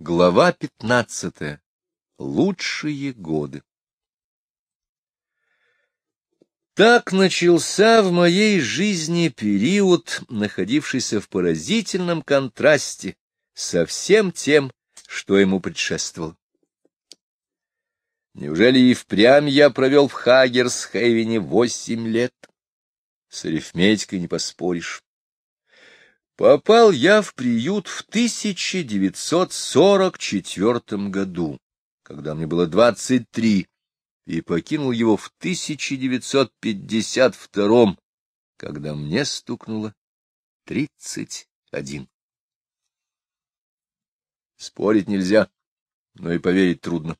Глава пятнадцатая. Лучшие годы. Так начался в моей жизни период, находившийся в поразительном контрасте со всем тем, что ему предшествовало. Неужели и впрямь я провел в Хагерсхейвене восемь лет? С арифметикой не поспоришь. Попал я в приют в 1944 году, когда мне было 23, и покинул его в 1952, когда мне стукнуло 31. Спорить нельзя, но и поверить трудно.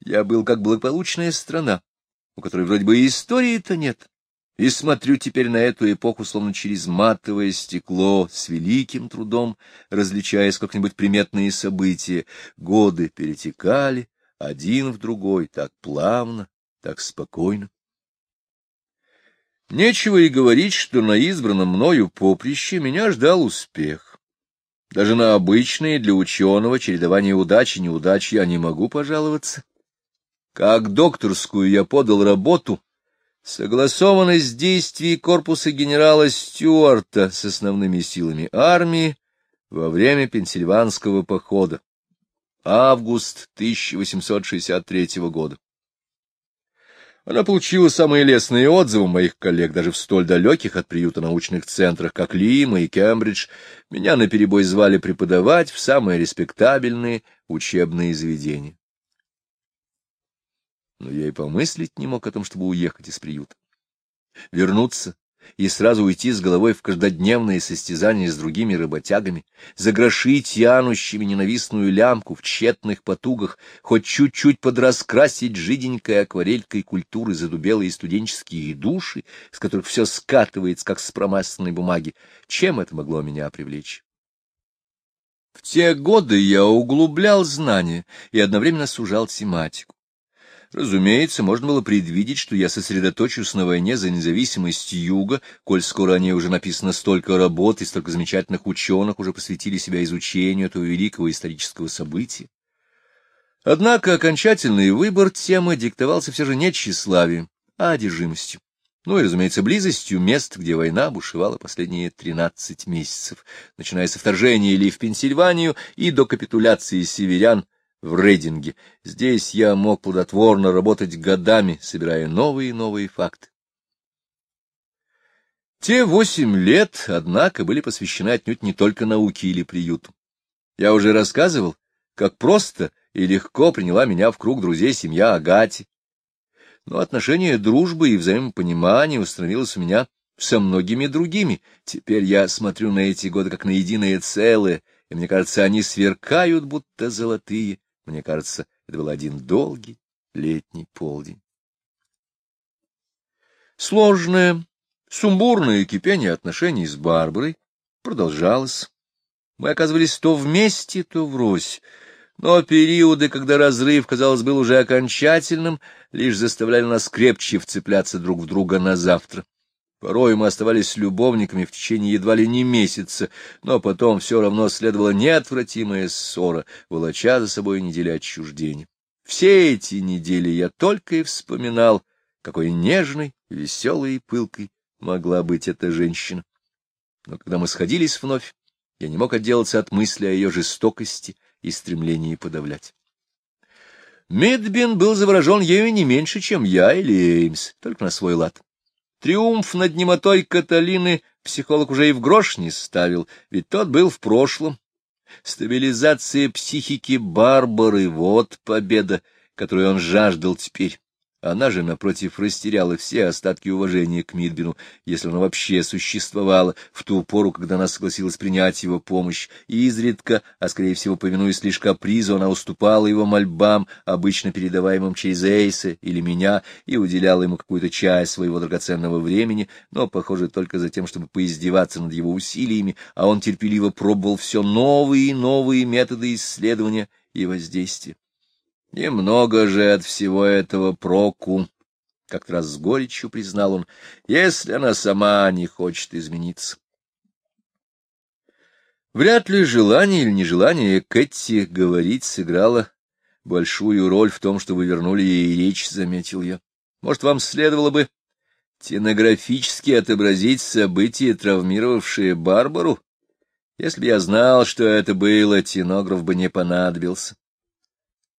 Я был как благополучная страна, у которой вроде бы истории-то нет, и смотрю теперь на эту эпоху словно через матовое стекло, с великим трудом, различая сколько-нибудь приметные события. Годы перетекали один в другой так плавно, так спокойно. Нечего и говорить, что на избранном мною поприще меня ждал успех. Даже на обычные для ученого чередование удачи и неудачи я не могу пожаловаться. Как докторскую я подал работу — Согласованность действий корпуса генерала Стюарта с основными силами армии во время Пенсильванского похода. Август 1863 года. Она получила самые лестные отзывы моих коллег даже в столь далеких от приюта научных центрах, как Лима и Кембридж. Меня наперебой звали преподавать в самые респектабельные учебные заведения но я и помыслить не мог о том, чтобы уехать из приюта. Вернуться и сразу уйти с головой в каждодневные состязания с другими работягами, загрошить янущими ненавистную лямку в тщетных потугах, хоть чуть-чуть подраскрасить жиденькой акварелькой культуры задубелые студенческие души, с которых все скатывается, как с промасленной бумаги, чем это могло меня привлечь? В те годы я углублял знания и одновременно сужал тематику. Разумеется, можно было предвидеть, что я сосредоточусь на войне за независимость Юга, коль скоро о ней уже написано столько работ и столько замечательных ученых уже посвятили себя изучению этого великого исторического события. Однако окончательный выбор темы диктовался все же не тщеславием, а одержимостью. Ну и, разумеется, близостью мест, где война бушевала последние тринадцать месяцев, начиная со вторжения Ли в Пенсильванию и до капитуляции северян в Рейдинге. Здесь я мог плодотворно работать годами, собирая новые и новые факты. Те восемь лет, однако, были посвящены отнюдь не только науке или приюту. Я уже рассказывал, как просто и легко приняла меня в круг друзей семья Агати. Но отношение дружбы и взаимопонимания установилось у меня со многими другими. Теперь я смотрю на эти годы как на единое целое, и мне кажется, они сверкают, будто золотые, мне кажется, это был один долгий летний полдень. Сложное, сумбурное кипение отношений с Барбарой продолжалось. Мы оказывались то вместе, то врозь. Но периоды, когда разрыв, казалось, был уже окончательным, лишь заставляли нас крепче вцепляться друг в друга на завтра. Порой мы оставались любовниками в течение едва ли не месяца, но потом все равно следовала неотвратимая ссора, волоча за собой недели отчуждения. Все эти недели я только и вспоминал, какой нежной, веселой и пылкой могла быть эта женщина. Но когда мы сходились вновь, я не мог отделаться от мысли о ее жестокости и стремлении подавлять. Мидбин был заворожен ею не меньше, чем я или Эймс, только на свой лад. Триумф над немотой Каталины психолог уже и в грош не ставил, ведь тот был в прошлом. Стабилизация психики Барбары — вот победа, которую он жаждал теперь. Она же, напротив, растеряла все остатки уважения к Мидбину, если она вообще существовала в ту пору, когда она согласилась принять его помощь, и изредка, а скорее всего, повинуясь лишь капризу, она уступала его мольбам, обычно передаваемым через Эйса или меня, и уделяла ему какую-то часть своего драгоценного времени, но, похоже, только за тем, чтобы поиздеваться над его усилиями, а он терпеливо пробовал все новые и новые методы исследования и воздействия. Немного же от всего этого проку, — как-то раз с горечью признал он, — если она сама не хочет измениться. Вряд ли желание или нежелание Кэти говорить сыграло большую роль в том, что вы вернули ей речь, — заметил я. Может, вам следовало бы тенографически отобразить события, травмировавшие Барбару? Если бы я знал, что это было, тенограф бы не понадобился.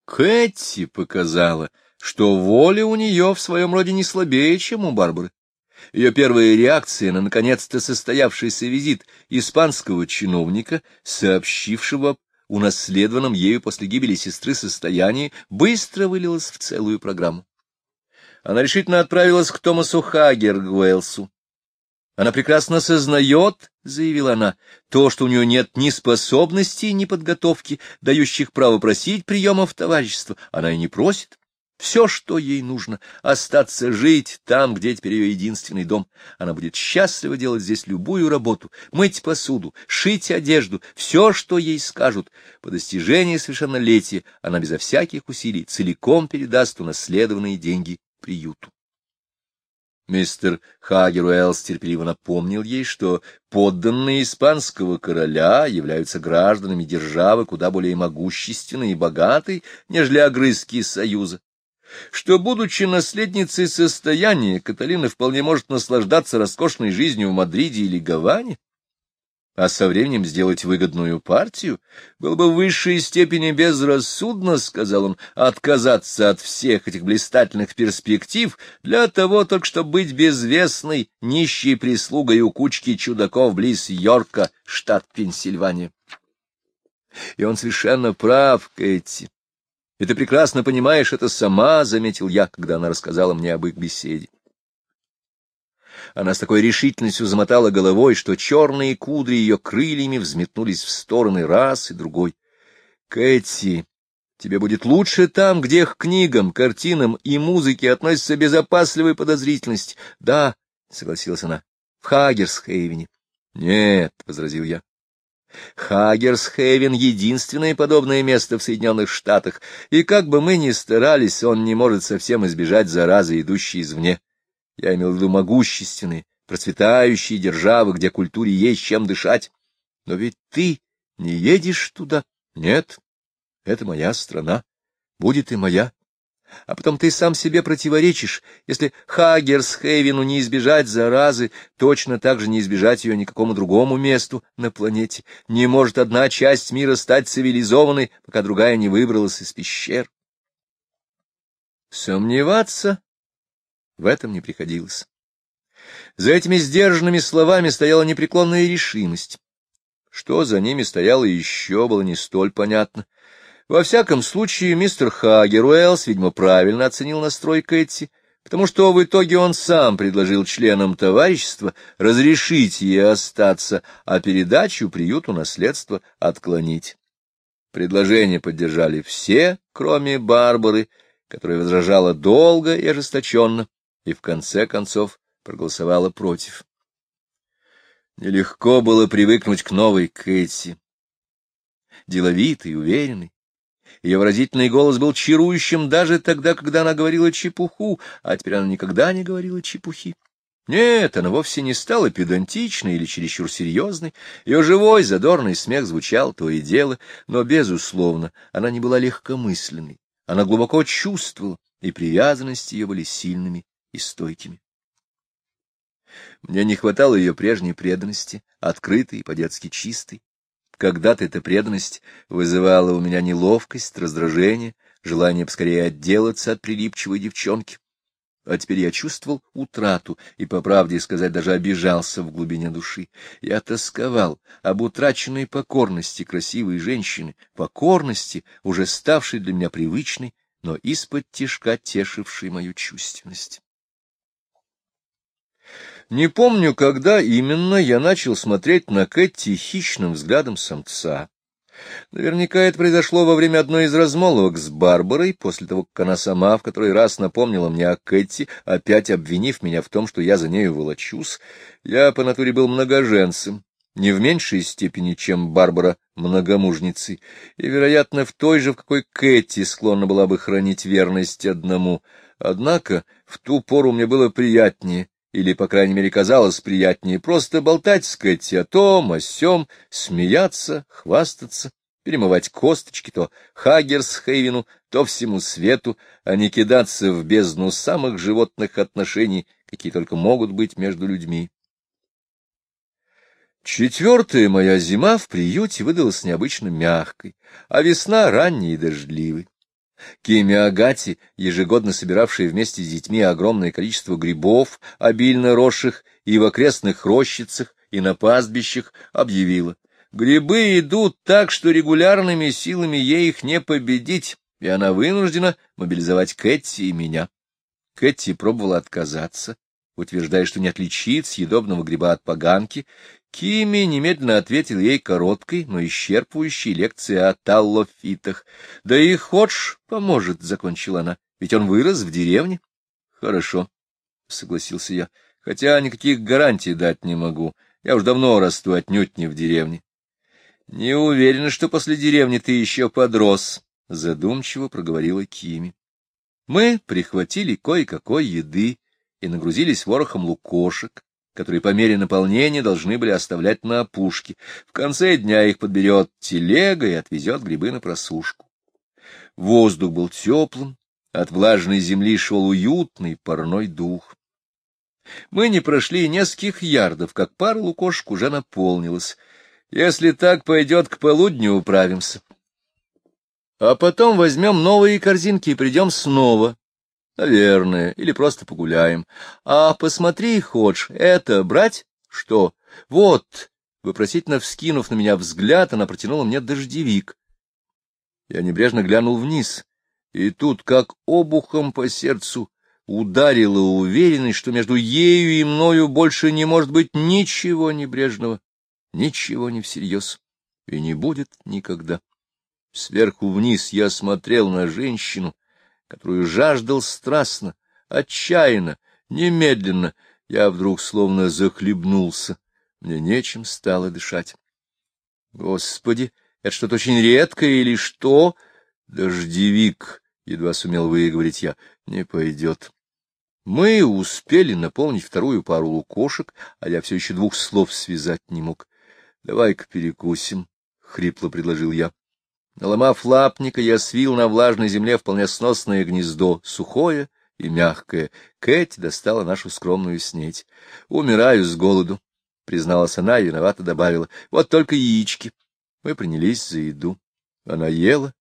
Кэти показала, что воля у нее в своем роде не слабее, чем у Барбары. Ее первая реакция на наконец-то состоявшийся визит испанского чиновника, сообщившего унаследованном ею после гибели сестры состоянии, быстро вылилась в целую программу. Она решительно отправилась к Томасу Хагергуэлсу. Она прекрасно сознает, — заявила она, — то, что у нее нет ни способностей, ни подготовки, дающих право просить приемов товарищества. Она и не просит. Все, что ей нужно, остаться жить там, где теперь ее единственный дом. Она будет счастлива делать здесь любую работу, мыть посуду, шить одежду, все, что ей скажут. По достижении совершеннолетия она безо всяких усилий целиком передаст унаследованные деньги приюту. Мистер Хагер Уэллс терпеливо напомнил ей, что подданные испанского короля являются гражданами державы куда более могущественной и богатой, нежели огрызки союза. Что, будучи наследницей состояния, Каталина вполне может наслаждаться роскошной жизнью в Мадриде или Гаване, а со временем сделать выгодную партию, было бы в высшей степени безрассудно, — сказал он, — отказаться от всех этих блистательных перспектив для того только, чтобы быть безвестной, нищей прислугой у кучки чудаков близ Йорка, штат Пенсильвания. И он совершенно прав, Кэти. И ты прекрасно понимаешь это сама, — заметил я, когда она рассказала мне об их беседе. Она с такой решительностью замотала головой, что черные кудри ее крыльями взметнулись в стороны раз и другой. — Кэти, тебе будет лучше там, где к книгам, картинам и музыке относится безопасливая подозрительность. — Да, — согласилась она, — в Хагерсхейвене. — Нет, — возразил я, Хагерсхейвен — единственное подобное место в Соединенных Штатах, и как бы мы ни старались, он не может совсем избежать заразы, идущей извне. Я имел в виду могущественные, процветающие державы, где культуре есть чем дышать. Но ведь ты не едешь туда. Нет, это моя страна, будет и моя. А потом ты сам себе противоречишь. Если Хагерсхейвену не избежать заразы, точно так же не избежать ее никакому другому месту на планете. Не может одна часть мира стать цивилизованной, пока другая не выбралась из пещер. Сомневаться в этом не приходилось. За этими сдержанными словами стояла непреклонная решимость. Что за ними стояло еще, было не столь понятно. Во всяком случае, мистер Хагер Уэллс, видимо, правильно оценил настрой Кэти, потому что в итоге он сам предложил членам товарищества разрешить ей остаться, а передачу приюту наследства отклонить. Предложение поддержали все, кроме Барбары, которая возражала долго и ожесточенно, и в конце концов проголосовала против. Нелегко было привыкнуть к новой Кэти. Деловитый, уверенный, ее выразительный голос был чарующим даже тогда, когда она говорила чепуху, а теперь она никогда не говорила чепухи. Нет, она вовсе не стала педантичной или чересчур серьезной. Ее живой, задорный смех звучал то и дело, но, безусловно, она не была легкомысленной. Она глубоко чувствовала, и привязанности ее были сильными и стойкими. Мне не хватало ее прежней преданности, открытой и по-детски чистой. Когда-то эта преданность вызывала у меня неловкость, раздражение, желание поскорее отделаться от прилипчивой девчонки. А теперь я чувствовал утрату и, по правде сказать, даже обижался в глубине души. Я тосковал об утраченной покорности красивой женщины, покорности, уже ставшей для меня привычной, но из-под тишка тешившей мою чувственность. Не помню, когда именно я начал смотреть на Кэти хищным взглядом самца. Наверняка это произошло во время одной из размолвок с Барбарой, после того, как она сама в который раз напомнила мне о Кэти, опять обвинив меня в том, что я за нею волочусь. Я по натуре был многоженцем, не в меньшей степени, чем Барбара многомужницей, и, вероятно, в той же, в какой Кэти склонна была бы хранить верность одному. Однако в ту пору мне было приятнее или, по крайней мере, казалось приятнее просто болтать с Кэти о том, о сём, смеяться, хвастаться, перемывать косточки то Хагерсхейвену, то всему свету, а не кидаться в бездну самых животных отношений, какие только могут быть между людьми. Четвертая моя зима в приюте выдалась необычно мягкой, а весна ранней и дождливой. Кими Агати, ежегодно собиравшая вместе с детьми огромное количество грибов, обильно росших и в окрестных рощицах, и на пастбищах, объявила. Грибы идут так, что регулярными силами ей их не победить, и она вынуждена мобилизовать Кэти и меня. Кэти пробовала отказаться, утверждая, что не отличит съедобного гриба от поганки, Кими немедленно ответил ей короткой, но исчерпывающей лекцией о таллофитах. — Да и Ходж поможет, — закончила она, — ведь он вырос в деревне. — Хорошо, — согласился я, — хотя никаких гарантий дать не могу. Я уж давно расту отнюдь не в деревне. — Не уверена, что после деревни ты еще подрос, — задумчиво проговорила Кими. Мы прихватили кое-какой еды и нагрузились ворохом лукошек, которые по мере наполнения должны были оставлять на опушке. В конце дня их подберет телега и отвезет грибы на просушку. Воздух был теплым, от влажной земли шел уютный парной дух. Мы не прошли нескольких ярдов, как пара лукошек уже наполнилась. Если так пойдет, к полудню управимся. А потом возьмем новые корзинки и придем снова, Наверное, или просто погуляем. А посмотри, Ходж, это брать? Что? Вот, вопросительно вскинув на меня взгляд, она протянула мне дождевик. Я небрежно глянул вниз, и тут, как обухом по сердцу, ударила уверенность, что между ею и мною больше не может быть ничего небрежного, ничего не всерьез, и не будет никогда. Сверху вниз я смотрел на женщину, которую жаждал страстно, отчаянно, немедленно, я вдруг словно захлебнулся. Мне нечем стало дышать. Господи, это что-то очень редкое или что? Дождевик, едва сумел выговорить я, не пойдет. Мы успели наполнить вторую пару лукошек, а я все еще двух слов связать не мог. — Давай-ка перекусим, — хрипло предложил я. Наломав лапника, я свил на влажной земле вполне сносное гнездо, сухое и мягкое. Кэти достала нашу скромную снеть. — Умираю с голоду, — призналась она и виновато добавила. — Вот только яички. Мы принялись за еду. Она ела,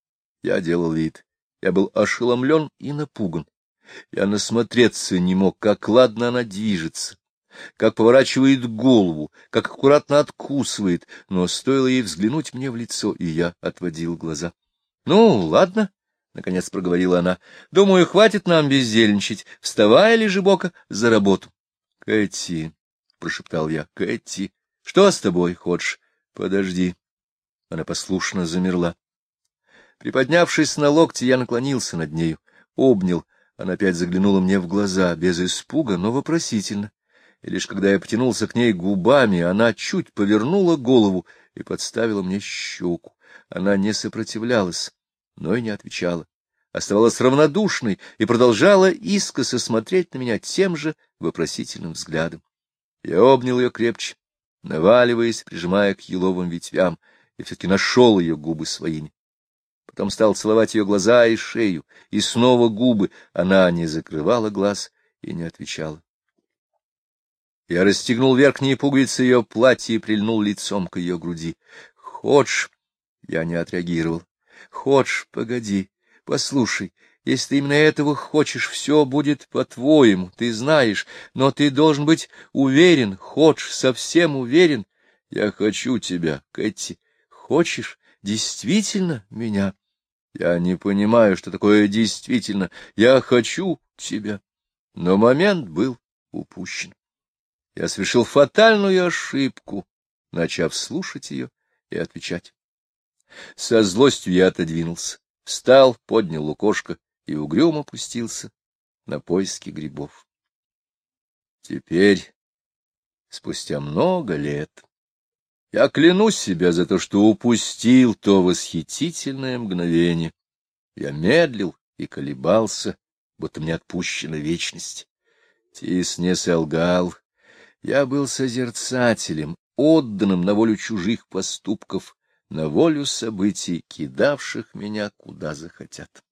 я делал вид. Я был ошеломлен и напуган. Я насмотреться не мог, как ладно она движется, как поворачивает голову, как аккуратно откусывает, но стоило ей взглянуть мне в лицо, и я отводил глаза. — Ну, ладно, — наконец проговорила она, — думаю, хватит нам бездельничать. Вставай, Лежебока, за работу. — Кэти, — прошептал я, — Кэти, что с тобой хочешь? Подожди. Она послушно замерла. Приподнявшись на локте, я наклонился над нею, обнял. Она опять заглянула мне в глаза, без испуга, но вопросительно и лишь когда я потянулся к ней губами, она чуть повернула голову и подставила мне щеку. Она не сопротивлялась, но и не отвечала. Оставалась равнодушной и продолжала искоса смотреть на меня тем же вопросительным взглядом. Я обнял ее крепче, наваливаясь, прижимая к еловым ветвям, и все-таки нашел ее губы своими. Потом стал целовать ее глаза и шею, и снова губы. Она не закрывала глаз и не отвечала. Я расстегнул верхние пуговицы ее платья и прильнул лицом к ее груди. — Ходж! Я не отреагировал. — Ходж, погоди, послушай, если ты именно этого хочешь, все будет по-твоему, ты знаешь, но ты должен быть уверен, Ходж, совсем уверен. Я хочу тебя, Кэти. Хочешь действительно меня? Я не понимаю, что такое действительно. Я хочу тебя. Но момент был упущен я совершил фатальную ошибку, начав слушать ее и отвечать. Со злостью я отодвинулся, встал, поднял лукошко и угрюмо опустился на поиски грибов. Теперь, спустя много лет, я клянусь себя за то, что упустил то восхитительное мгновение. Я медлил и колебался, будто мне отпущена вечность. Тис не солгал. Я был созерцателем, отданным на волю чужих поступков, на волю событий, кидавших меня куда захотят.